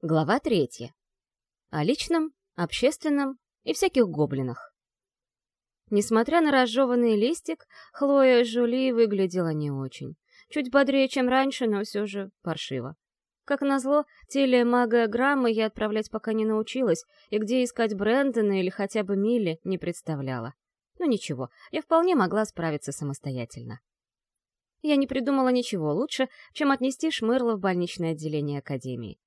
Глава третья. О личном, общественном и всяких гоблинах. Несмотря на разжеванный листик, Хлоя Жули выглядела не очень. Чуть бодрее, чем раньше, но все же паршиво. Как назло, телемагограммы я отправлять пока не научилась, и где искать Брэндона или хотя бы Милли не представляла. Ну ничего, я вполне могла справиться самостоятельно. Я не придумала ничего лучше, чем отнести Шмырла в больничное отделение Академии.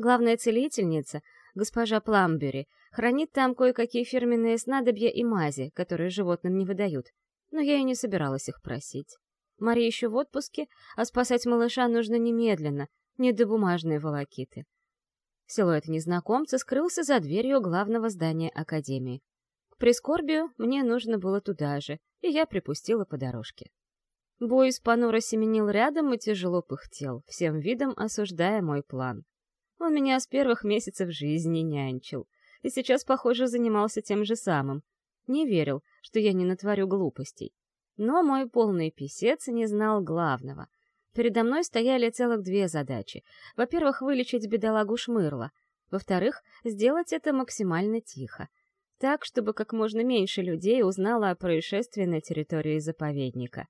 Главная целительница, госпожа Пламбери, хранит там кое-какие фирменные снадобья и мази, которые животным не выдают. Но я и не собиралась их просить. Мария еще в отпуске, а спасать малыша нужно немедленно, не до бумажной волокиты. Силуэт незнакомца скрылся за дверью главного здания Академии. К прискорбию мне нужно было туда же, и я припустила по дорожке. Бойс понуро семенил рядом и тяжело пыхтел, всем видом осуждая мой план. Он меня с первых месяцев жизни нянчил. И сейчас, похоже, занимался тем же самым. Не верил, что я не натворю глупостей. Но мой полный писец не знал главного. Передо мной стояли целых две задачи. Во-первых, вылечить бедолагу Шмырла. Во-вторых, сделать это максимально тихо. Так, чтобы как можно меньше людей узнало о происшествии на территории заповедника.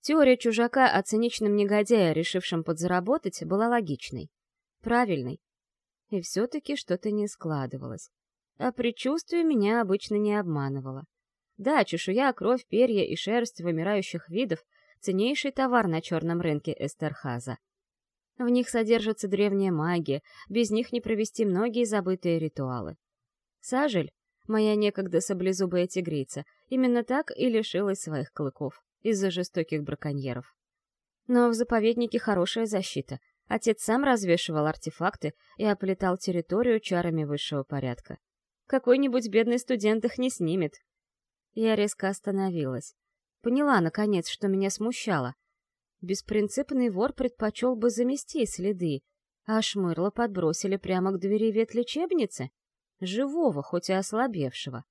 Теория чужака о циничном негодяе, решившем подзаработать, была логичной правильной. И все-таки что-то не складывалось. А предчувствие меня обычно не обманывало. Да, чешуя, кровь, перья и шерсть вымирающих видов — ценнейший товар на черном рынке Эстерхаза. В них содержится древняя магия, без них не провести многие забытые ритуалы. Сажель, моя некогда саблезубая тигрица, именно так и лишилась своих клыков из-за жестоких браконьеров. Но в заповеднике хорошая защита — Отец сам развешивал артефакты и оплетал территорию чарами высшего порядка. Какой-нибудь бедный студент их не снимет. Я резко остановилась. Поняла, наконец, что меня смущало. Беспринципный вор предпочел бы замести следы, а шмырла подбросили прямо к двери ветлечебницы. Живого, хоть и ослабевшего.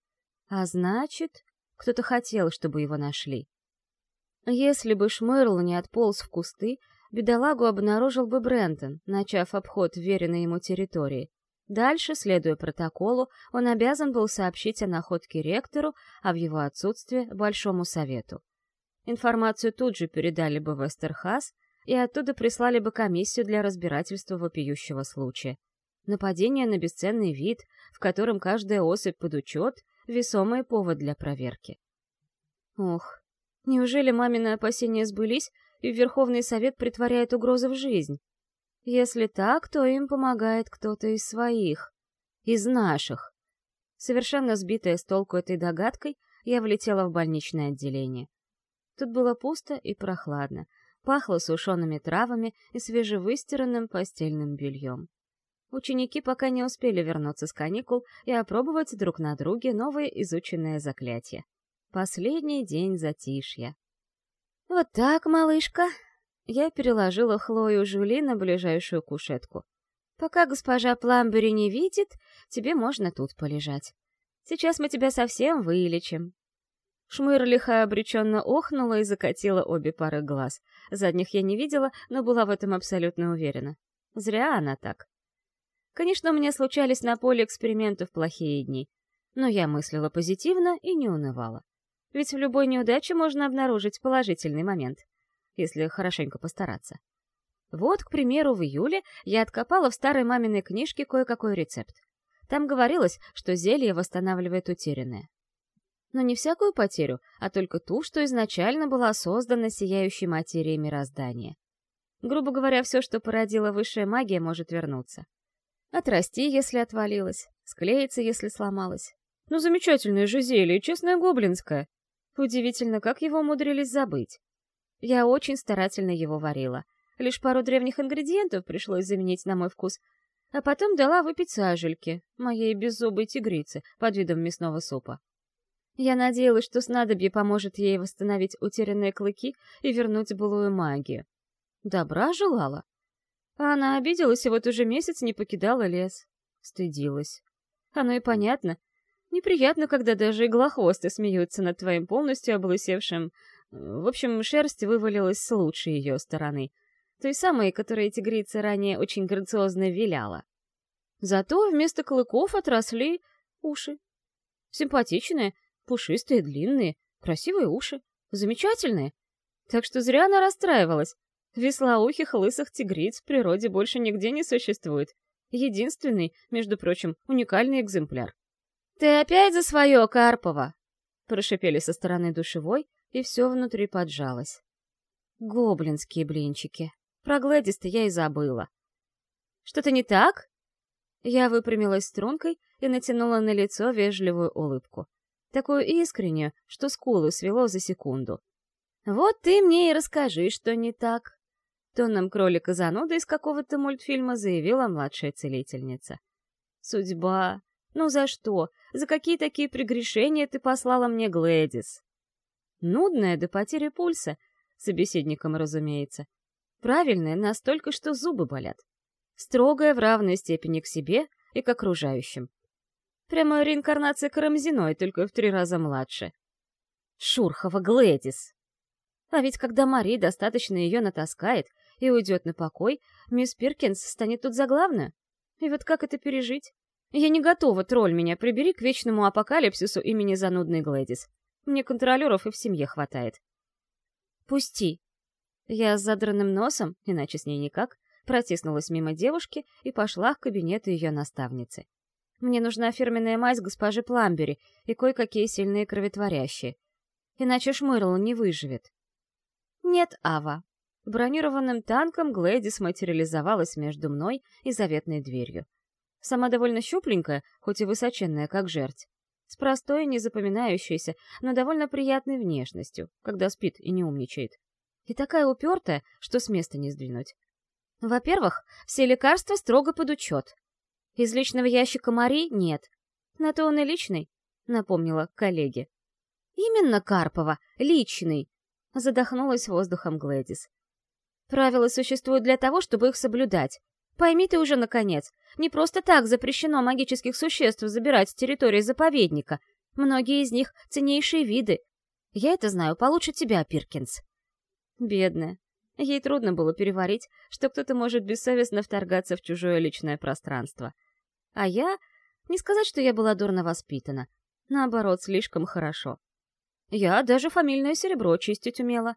А значит, кто-то хотел, чтобы его нашли. Если бы Шмырл не отполз в кусты, бедолагу обнаружил бы Брентон, начав обход веренной ему территории. Дальше, следуя протоколу, он обязан был сообщить о находке ректору, а в его отсутствие — Большому Совету. Информацию тут же передали бы в Эстерхаз, и оттуда прислали бы комиссию для разбирательства вопиющего случая. Нападение на бесценный вид, в котором каждая особь под учет — весомый повод для проверки. Ох, неужели мамины опасения сбылись, и Верховный Совет притворяет угрозы в жизнь. Если так, то им помогает кто-то из своих. Из наших. Совершенно сбитая с толку этой догадкой, я влетела в больничное отделение. Тут было пусто и прохладно, пахло сушеными травами и свежевыстиранным постельным бельем. Ученики пока не успели вернуться с каникул и опробовать друг на друге новые изученные заклятия. Последний день затишья. «Вот так, малышка!» Я переложила Хлою Жули на ближайшую кушетку. «Пока госпожа Пламбери не видит, тебе можно тут полежать. Сейчас мы тебя совсем вылечим». Шмыр лихо обреченно охнула и закатила обе пары глаз. Задних я не видела, но была в этом абсолютно уверена. Зря она так. Конечно, у меня случались на поле экспериментов плохие дни, но я мыслила позитивно и не унывала. Ведь в любой неудаче можно обнаружить положительный момент, если хорошенько постараться. Вот, к примеру, в июле я откопала в старой маминой книжке кое-какой рецепт. Там говорилось, что зелье восстанавливает утерянное. Но не всякую потерю, а только ту, что изначально была создана сияющей материей мироздания. Грубо говоря, все, что породила высшая магия, может вернуться. Отрасти, если отвалилось, склеиться, если сломалось. Ну, замечательное же зелье, честное гоблинское. Удивительно, как его умудрились забыть. Я очень старательно его варила. Лишь пару древних ингредиентов пришлось заменить на мой вкус, а потом дала выпить сажельки, моей беззубой тигрице, под видом мясного супа. Я надеялась, что снадобье поможет ей восстановить утерянные клыки и вернуть былую магию. Добра желала. А она обиделась и вот уже месяц не покидала лес. Стыдилась. Оно и понятно, Неприятно, когда даже иглохвосты смеются над твоим полностью облысевшим... В общем, шерсть вывалилась с лучшей ее стороны. Той самой, которой тигрица ранее очень грациозно виляла. Зато вместо клыков отросли уши. Симпатичные, пушистые, длинные, красивые уши. Замечательные. Так что зря она расстраивалась. Веслоухих лысых тигриц в природе больше нигде не существует. Единственный, между прочим, уникальный экземпляр. «Ты опять за свое, Карпова!» Прошипели со стороны душевой, и все внутри поджалось. Гоблинские блинчики. Про Глэдис-то я и забыла. «Что-то не так?» Я выпрямилась стрункой и натянула на лицо вежливую улыбку. Такую искреннюю, что скулы свело за секунду. «Вот ты мне и расскажи, что не так!» Тоном кролика зануда из какого-то мультфильма заявила младшая целительница. «Судьба! Ну за что? За какие такие прегрешения ты послала мне Глэдис?» Нудная до потери пульса, собеседником, разумеется. Правильная настолько, что зубы болят. Строгая в равной степени к себе и к окружающим. Прямо реинкарнация Карамзиной, только в три раза младше. Шурхова Глэдис. А ведь когда Мари достаточно ее натаскает и уйдет на покой, мисс Пиркинс станет тут за главную. И вот как это пережить? Я не готова, тролль меня, прибери к вечному апокалипсису имени занудной Глэдис. Мне контролеров и в семье хватает. Пусти. Я с задранным носом, иначе с ней никак, протиснулась мимо девушки и пошла к кабинету ее наставницы. Мне нужна фирменная мазь госпожи Пламбери и кое-какие сильные кроветворящие. Иначе Шмырл не выживет. Нет, Ава. Бронированным танком Глэдис материализовалась между мной и заветной дверью. Сама довольно щупленькая, хоть и высоченная, как жерть. С простой, незапоминающейся, но довольно приятной внешностью, когда спит и не умничает. И такая упертая, что с места не сдвинуть. Во-первых, все лекарства строго под учет. Из личного ящика Мари нет. На то он и личный, напомнила коллеге. Именно Карпова, личный. Задохнулась воздухом Глэдис. Правила существуют для того, чтобы их соблюдать. Пойми ты уже, наконец, не просто так запрещено магических существ забирать с территории заповедника. Многие из них — ценнейшие виды. Я это знаю получше тебя, Пиркинс. Бедная, Ей трудно было переварить, что кто-то может бессовестно вторгаться в чужое личное пространство. А я... Не сказать, что я была дурно воспитана. Наоборот, слишком хорошо. Я даже фамильное серебро чистить умела.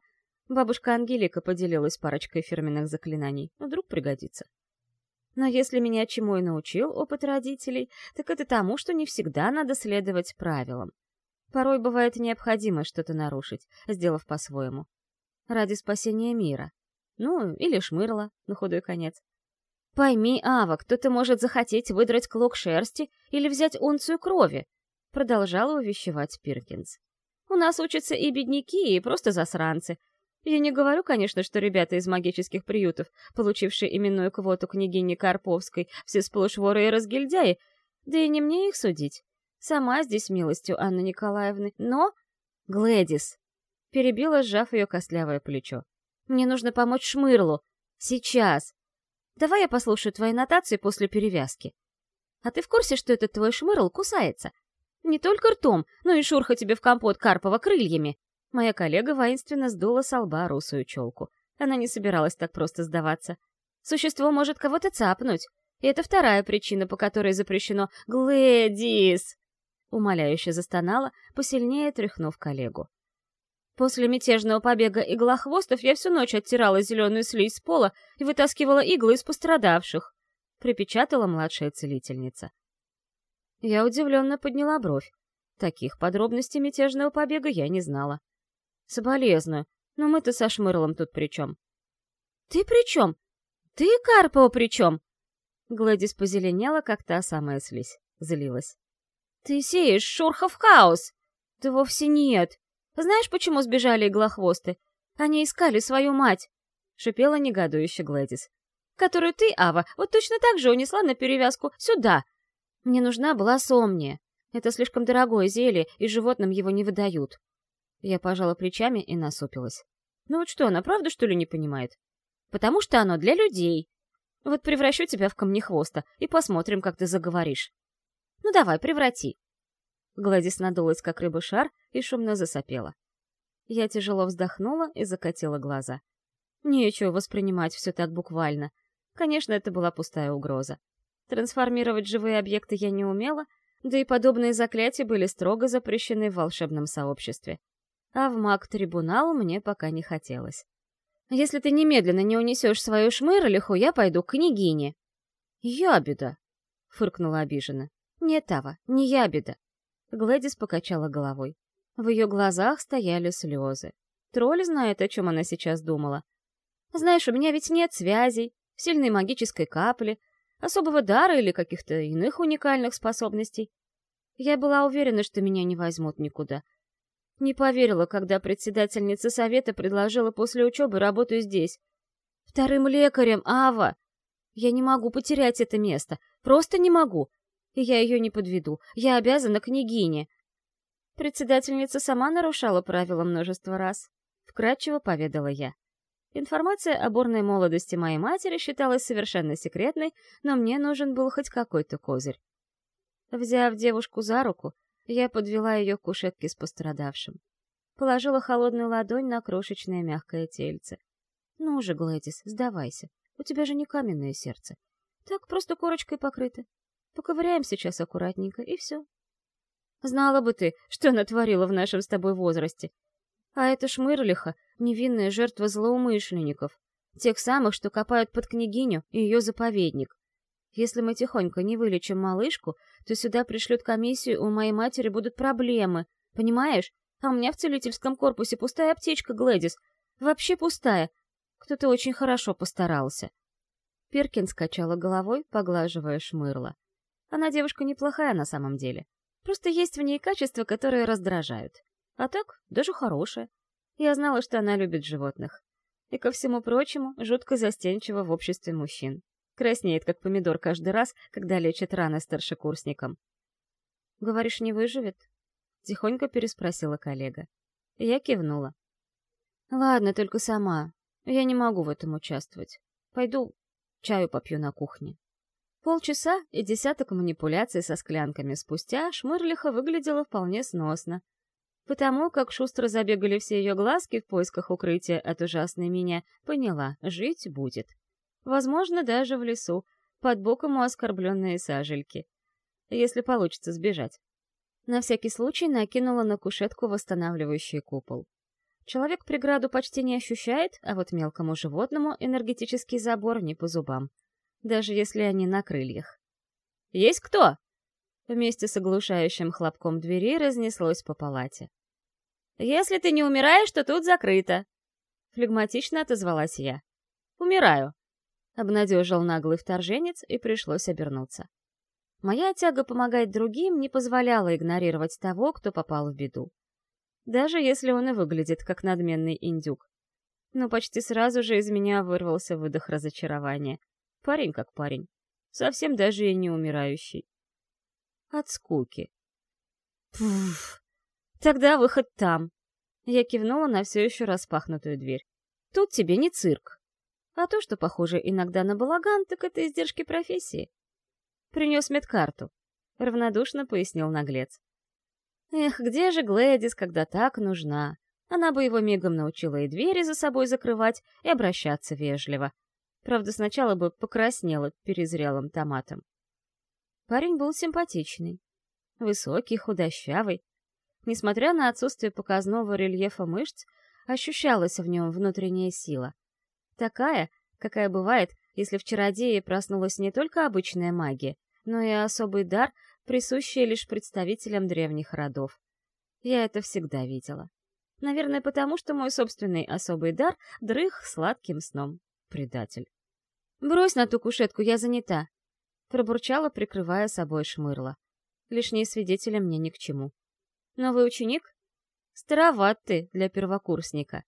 Бабушка Ангелика поделилась парочкой фирменных заклинаний. Вдруг пригодится. Но если меня чему и научил опыт родителей, так это тому, что не всегда надо следовать правилам. Порой бывает необходимо что-то нарушить, сделав по-своему ради спасения мира. Ну, или шмырла, на худой конец. Пойми, Ава, кто-то может захотеть выдрать клок шерсти или взять унцию крови, продолжала увещевать Пиркинс. У нас учатся и бедняки, и просто засранцы. Я не говорю, конечно, что ребята из магических приютов, получившие именную квоту княгини Карповской, все сплошь воры и разгильдяи, да и не мне их судить. Сама здесь милостью Анны Николаевны, но... Глэдис, Перебила, сжав ее костлявое плечо. «Мне нужно помочь Шмырлу. Сейчас. Давай я послушаю твои нотации после перевязки. А ты в курсе, что этот твой Шмырл кусается? Не только ртом, но и шурха тебе в компот Карпова крыльями». Моя коллега воинственно сдула с лба русую челку. Она не собиралась так просто сдаваться. Существо может кого-то цапнуть. И это вторая причина, по которой запрещено «Глэдис!» Умоляюще застонала, посильнее тряхнув коллегу. После мятежного побега иглохвостов я всю ночь оттирала зеленую слизь с пола и вытаскивала иглы из пострадавших, — припечатала младшая целительница. Я удивленно подняла бровь. Таких подробностей мятежного побега я не знала. Соболезную, но мы-то со Шмырлом тут при чем? Ты при чем? Ты, Карпова, при чем? Гладис позеленела, как та самая слизь, злилась. Ты сеешь шурхов хаос! Да вовсе нет. Знаешь, почему сбежали иглохвосты? Они искали свою мать!» — шипела негодующе Глэдис. «Которую ты, Ава, вот точно так же унесла на перевязку сюда. Мне нужна была сомния. Это слишком дорогое зелье, и животным его не выдают». Я пожала плечами и насупилась. «Ну вот что, она правда, что ли, не понимает?» «Потому что оно для людей. Вот превращу тебя в камнехвоста, и посмотрим, как ты заговоришь. Ну давай, преврати». Гладис надулась, как рыба-шар, и шумно засопела. Я тяжело вздохнула и закатила глаза. Нечего воспринимать все так буквально. Конечно, это была пустая угроза. Трансформировать живые объекты я не умела, да и подобные заклятия были строго запрещены в волшебном сообществе. А в маг-трибунал мне пока не хотелось. «Если ты немедленно не унесешь свою шмырлиху, я пойду к княгине». «Ябеда!» — фыркнула обиженно. «Нет, Тава, не ябеда». Глэдис покачала головой. В ее глазах стояли слезы. Тролль знает, о чем она сейчас думала. «Знаешь, у меня ведь нет связей, сильной магической капли, особого дара или каких-то иных уникальных способностей. Я была уверена, что меня не возьмут никуда. Не поверила, когда председательница совета предложила после учебы работу здесь. Вторым лекарем, Ава! Я не могу потерять это место, просто не могу. И я ее не подведу, я обязана княгине. Председательница сама нарушала правила множество раз. Вкратчиво поведала я. Информация о бурной молодости моей матери считалась совершенно секретной, но мне нужен был хоть какой-то козырь. Взяв девушку за руку, я подвела ее к кушетке с пострадавшим. Положила холодную ладонь на крошечное мягкое тельце. «Ну же, Глэдис, сдавайся. У тебя же не каменное сердце. Так, просто корочкой покрыто. Поковыряем сейчас аккуратненько, и все». «Знала бы ты, что натворила в нашем с тобой возрасте. А это Шмырлиха — невинная жертва злоумышленников, тех самых, что копают под княгиню и ее заповедник. Если мы тихонько не вылечим малышку, то сюда пришлют комиссию, у моей матери будут проблемы, понимаешь? А у меня в целительском корпусе пустая аптечка, Глэдис. Вообще пустая. Кто-то очень хорошо постарался. Перкин скачала головой, поглаживая шмырла. Она девушка неплохая на самом деле. Просто есть в ней качества, которые раздражают. А так, даже хорошая. Я знала, что она любит животных. И, ко всему прочему, жутко застенчива в обществе мужчин. Краснеет, как помидор, каждый раз, когда лечит раны старшекурсникам. «Говоришь, не выживет?» — тихонько переспросила коллега. Я кивнула. «Ладно, только сама. Я не могу в этом участвовать. Пойду чаю попью на кухне». Полчаса и десяток манипуляций со склянками спустя Шмырлиха выглядела вполне сносно, Потому как шустро забегали все ее глазки в поисках укрытия от ужасной меня, поняла, жить будет. Возможно, даже в лесу, под боком у оскорбленные сажельки. Если получится сбежать. На всякий случай накинула на кушетку восстанавливающий купол. Человек преграду почти не ощущает, а вот мелкому животному энергетический забор не по зубам. Даже если они на крыльях. «Есть кто?» Вместе с оглушающим хлопком двери разнеслось по палате. «Если ты не умираешь, то тут закрыто!» Флегматично отозвалась я. «Умираю!» Обнадежил наглый вторженец, и пришлось обернуться. Моя тяга помогать другим не позволяла игнорировать того, кто попал в беду. Даже если он и выглядит как надменный индюк. Но почти сразу же из меня вырвался выдох разочарования. Парень как парень. Совсем даже и не умирающий. От скуки. Пфф. Тогда выход там. Я кивнула на все еще распахнутую дверь. Тут тебе не цирк. А то, что похоже иногда на балаган, так это издержки профессии. Принес медкарту. Равнодушно пояснил наглец. Эх, где же Глэдис, когда так нужна? Она бы его мигом научила и двери за собой закрывать, и обращаться вежливо. Правда, сначала бы покраснела перезрелым томатом. Парень был симпатичный. Высокий, худощавый, Несмотря на отсутствие показного рельефа мышц, ощущалась в нем внутренняя сила. Такая, какая бывает, если в чародее проснулась не только обычная магия, но и особый дар, присущий лишь представителям древних родов. Я это всегда видела. Наверное, потому что мой собственный особый дар дрых сладким сном. Предатель. «Брось на ту кушетку, я занята», — пробурчала, прикрывая собой шмырла. Лишние свидетели мне ни к чему. Новый ученик? Староват ты для первокурсника.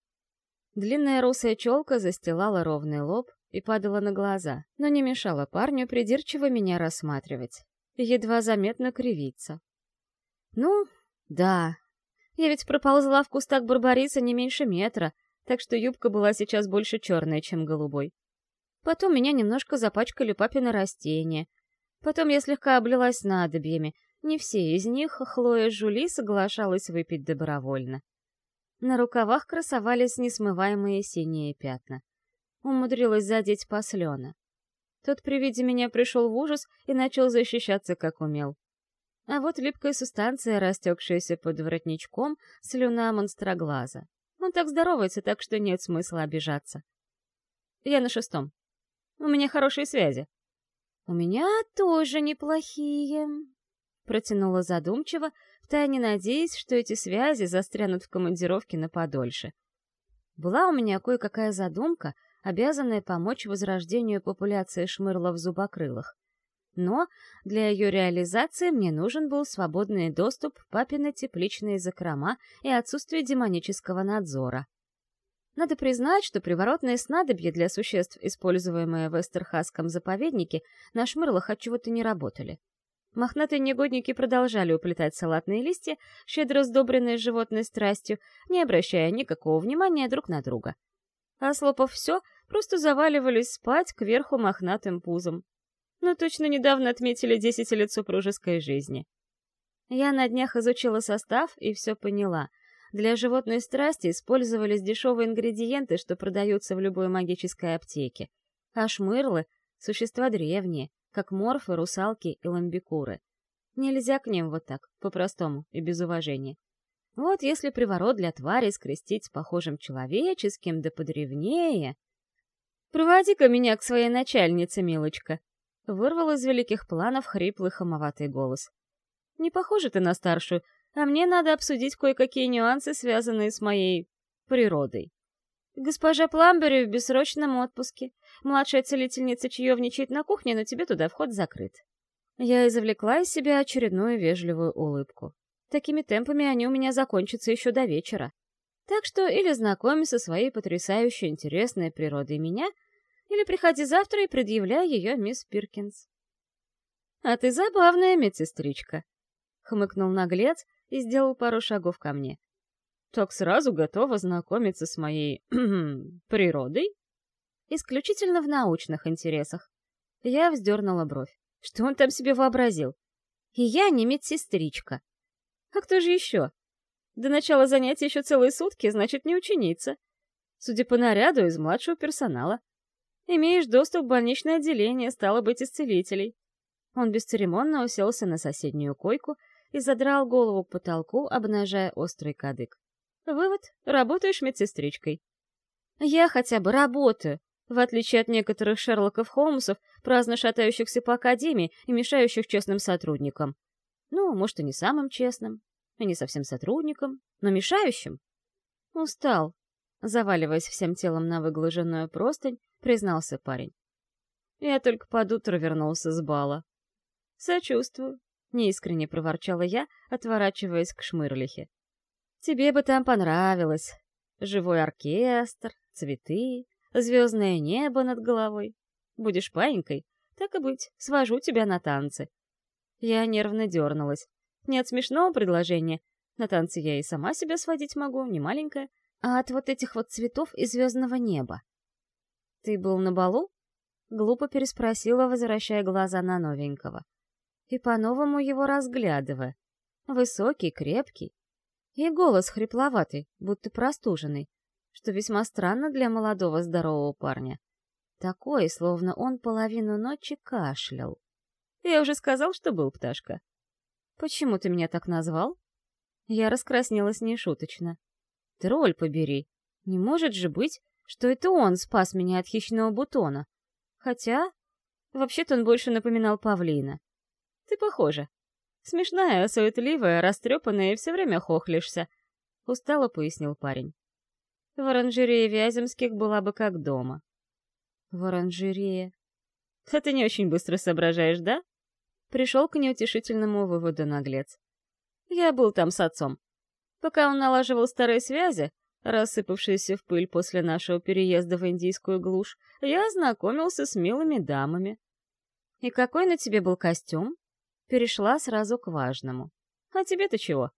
Длинная русая челка застилала ровный лоб и падала на глаза, но не мешала парню придирчиво меня рассматривать. Едва заметно кривиться. Ну, да. Я ведь проползла в кустах барбариса не меньше метра, так что юбка была сейчас больше черная, чем голубой. Потом меня немножко запачкали папины растения. Потом я слегка облилась надобьями, не все из них Хлоя Жули соглашалась выпить добровольно. На рукавах красовались несмываемые синие пятна. Умудрилась задеть послена. Тот при виде меня пришел в ужас и начал защищаться, как умел. А вот липкая субстанция, растекшаяся под воротничком, слюна монстроглаза. Он так здоровается, так что нет смысла обижаться. Я на шестом. У меня хорошие связи. У меня тоже неплохие. Протянула задумчиво, втайне надеясь, что эти связи застрянут в командировке на подольше. Была у меня кое-какая задумка, обязанная помочь возрождению популяции шмырлов-зубокрылых. Но для ее реализации мне нужен был свободный доступ в папины тепличные закрома и отсутствие демонического надзора. Надо признать, что приворотные снадобья для существ, используемые в Эстерхасском заповеднике, на шмырлах отчего-то не работали. Мохнатые негодники продолжали уплетать салатные листья, щедро сдобренные животной страстью, не обращая никакого внимания друг на друга. А слопав все, просто заваливались спать кверху мохнатым пузом. Но точно недавно отметили 10 лет супружеской жизни. Я на днях изучила состав и все поняла. Для животной страсти использовались дешевые ингредиенты, что продаются в любой магической аптеке. А шмырлы — существа древние, как морфы, русалки и ламбикуры. Нельзя к ним вот так, по-простому и без уважения. Вот если приворот для твари скрестить с похожим человеческим, да подревнее... «Проводи-ка меня к своей начальнице, милочка!» Вырвал из великих планов хриплый хамоватый голос. «Не похожа ты на старшую, а мне надо обсудить кое-какие нюансы, связанные с моей... природой». «Госпожа Пламбери в бессрочном отпуске. Младшая целительница чаевничает на кухне, но тебе туда вход закрыт». Я извлекла из себя очередную вежливую улыбку. Такими темпами они у меня закончатся еще до вечера. Так что или знакомься со своей потрясающе интересной природой меня, или приходи завтра и предъявляй ее мисс Пиркинс. «А ты забавная медсестричка», — хмыкнул наглец и сделал пару шагов ко мне так сразу готова знакомиться с моей природой? Исключительно в научных интересах. Я вздернула бровь. Что он там себе вообразил? И я не медсестричка. А кто же еще? До начала занятия еще целые сутки, значит, не ученица. Судя по наряду, из младшего персонала. Имеешь доступ в больничное отделение, стало быть, исцелителей. Он бесцеремонно уселся на соседнюю койку и задрал голову к потолку, обнажая острый кадык. Вывод — работаешь медсестричкой. Я хотя бы работаю, в отличие от некоторых Шерлоков Холмсов, праздно шатающихся по академии и мешающих честным сотрудникам. Ну, может, и не самым честным, и не совсем сотрудником, но мешающим. Устал, заваливаясь всем телом на выглаженную простынь, признался парень. Я только под утро вернулся с бала. Сочувствую, неискренне проворчала я, отворачиваясь к шмырлихе. Тебе бы там понравилось. Живой оркестр, цветы, звездное небо над головой. Будешь паинькой, так и быть, свожу тебя на танцы. Я нервно дернулась. Не от смешного предложения. На танцы я и сама себя сводить могу, не маленькая, а от вот этих вот цветов и звездного неба. Ты был на балу? Глупо переспросила, возвращая глаза на новенького. И по-новому его разглядывая. Высокий, крепкий, и голос хрипловатый, будто простуженный, что весьма странно для молодого здорового парня. Такой, словно он половину ночи кашлял. Я уже сказал, что был пташка. Почему ты меня так назвал? Я раскраснелась нешуточно. Тролль побери. Не может же быть, что это он спас меня от хищного бутона. Хотя, вообще-то он больше напоминал павлина. Ты похожа. Смешная, суетливая, растрепанная и все время хохлишься. Устало пояснил парень. В оранжерее Вяземских была бы как дома. В оранжерее... А ты не очень быстро соображаешь, да? Пришел к неутешительному выводу наглец. Я был там с отцом. Пока он налаживал старые связи, рассыпавшиеся в пыль после нашего переезда в индийскую глушь, я ознакомился с милыми дамами. И какой на тебе был костюм? Перешла сразу к важному. «А тебе-то чего?»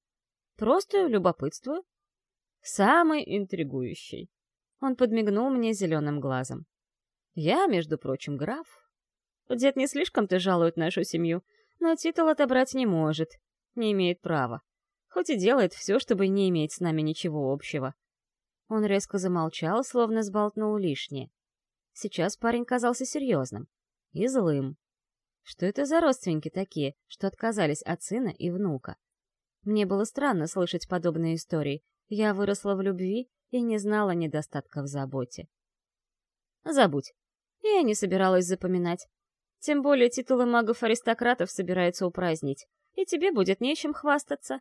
«Просто любопытствую». «Самый интригующий». Он подмигнул мне зеленым глазом. «Я, между прочим, граф. Дед не слишком-то жалует нашу семью, но титул отобрать не может, не имеет права. Хоть и делает все, чтобы не иметь с нами ничего общего». Он резко замолчал, словно сболтнул лишнее. Сейчас парень казался серьезным. и злым. Что это за родственники такие, что отказались от сына и внука? Мне было странно слышать подобные истории. Я выросла в любви и не знала недостатка в заботе. Забудь. Я не собиралась запоминать. Тем более титулы магов-аристократов собираются упразднить, и тебе будет нечем хвастаться.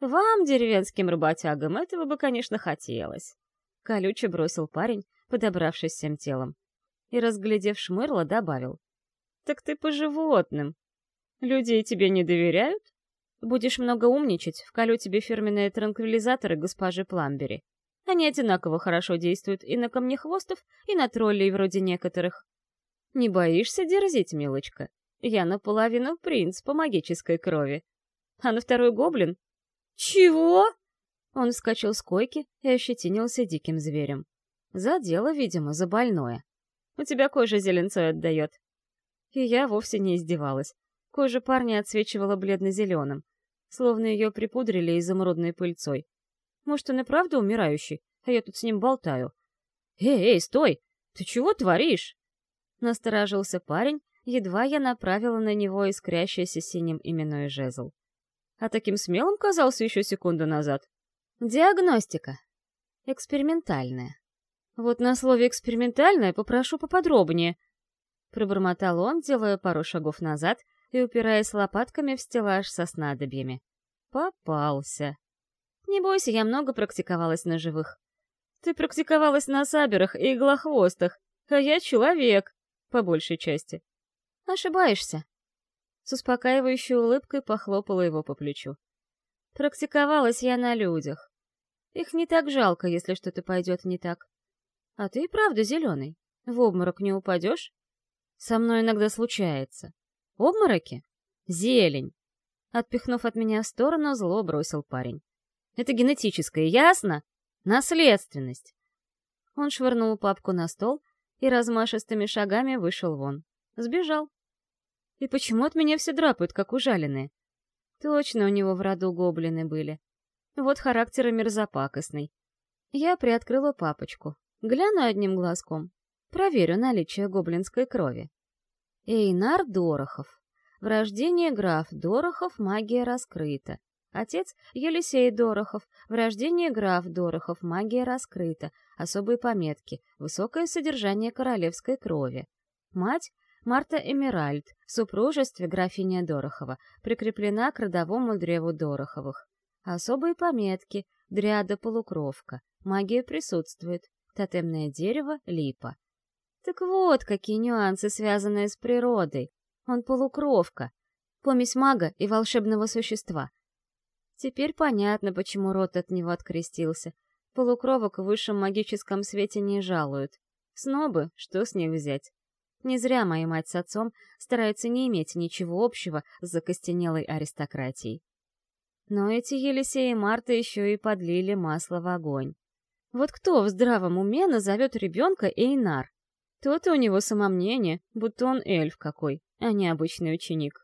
Вам, деревенским работягам, этого бы, конечно, хотелось. Колюче бросил парень, подобравшись всем телом. И, разглядев шмырла, добавил. «Так ты по животным. Людей тебе не доверяют? Будешь много умничать, вколю тебе фирменные транквилизаторы госпожи Пламбери. Они одинаково хорошо действуют и на камнехвостов, и на троллей вроде некоторых. Не боишься дерзить, милочка? Я наполовину принц по магической крови. А на второй гоблин? Чего? Он вскочил с койки и ощетинился диким зверем. За дело, видимо, за больное. У тебя кожа зеленцой отдает. И я вовсе не издевалась. Кожа парня отсвечивала бледно-зеленым, словно ее припудрили изумрудной пыльцой. Может, он и правда умирающий, а я тут с ним болтаю. «Эй, эй, стой! Ты чего творишь?» Насторожился парень, едва я направила на него искрящийся синим именной жезл. А таким смелым казался еще секунду назад. Диагностика. Экспериментальная. Вот на слове «экспериментальная» попрошу поподробнее. Пробормотал он, делая пару шагов назад и упираясь лопатками в стеллаж со снадобьями. Попался. Не бойся, я много практиковалась на живых. Ты практиковалась на саберах и иглохвостах, а я человек, по большей части. Ошибаешься. С успокаивающей улыбкой похлопала его по плечу. Практиковалась я на людях. Их не так жалко, если что-то пойдет не так. А ты и правда зеленый. В обморок не упадешь? Со мной иногда случается. Обмороки? Зелень. Отпихнув от меня в сторону, зло бросил парень. Это генетическое, ясно? Наследственность. Он швырнул папку на стол и размашистыми шагами вышел вон. Сбежал. И почему от меня все драпают, как ужаленные? Точно у него в роду гоблины были. Вот характер мерзопакостный. Я приоткрыла папочку. Гляну одним глазком. Проверю наличие гоблинской крови. Эйнар Дорохов. В рождении граф Дорохов магия раскрыта. Отец Елисей Дорохов, в рождении граф Дорохов, магия раскрыта, особые пометки, высокое содержание королевской крови. Мать Марта Эмеральд, в супружестве графиня Дорохова, прикреплена к родовому древу Дороховых. Особые пометки, дриада-полукровка, магия присутствует, тотемное дерево — липа. Так вот, какие нюансы, связанные с природой. Он полукровка, помесь мага и волшебного существа — Теперь понятно, почему рот от него открестился. Полукровок в высшем магическом свете не жалуют. Снобы, что с них взять? Не зря моя мать с отцом стараются не иметь ничего общего с закостенелой аристократией. Но эти Елисеи и Марта еще и подлили масло в огонь. Вот кто в здравом уме назовет ребенка Эйнар? То-то у него самомнение, будто он эльф какой, а не обычный ученик.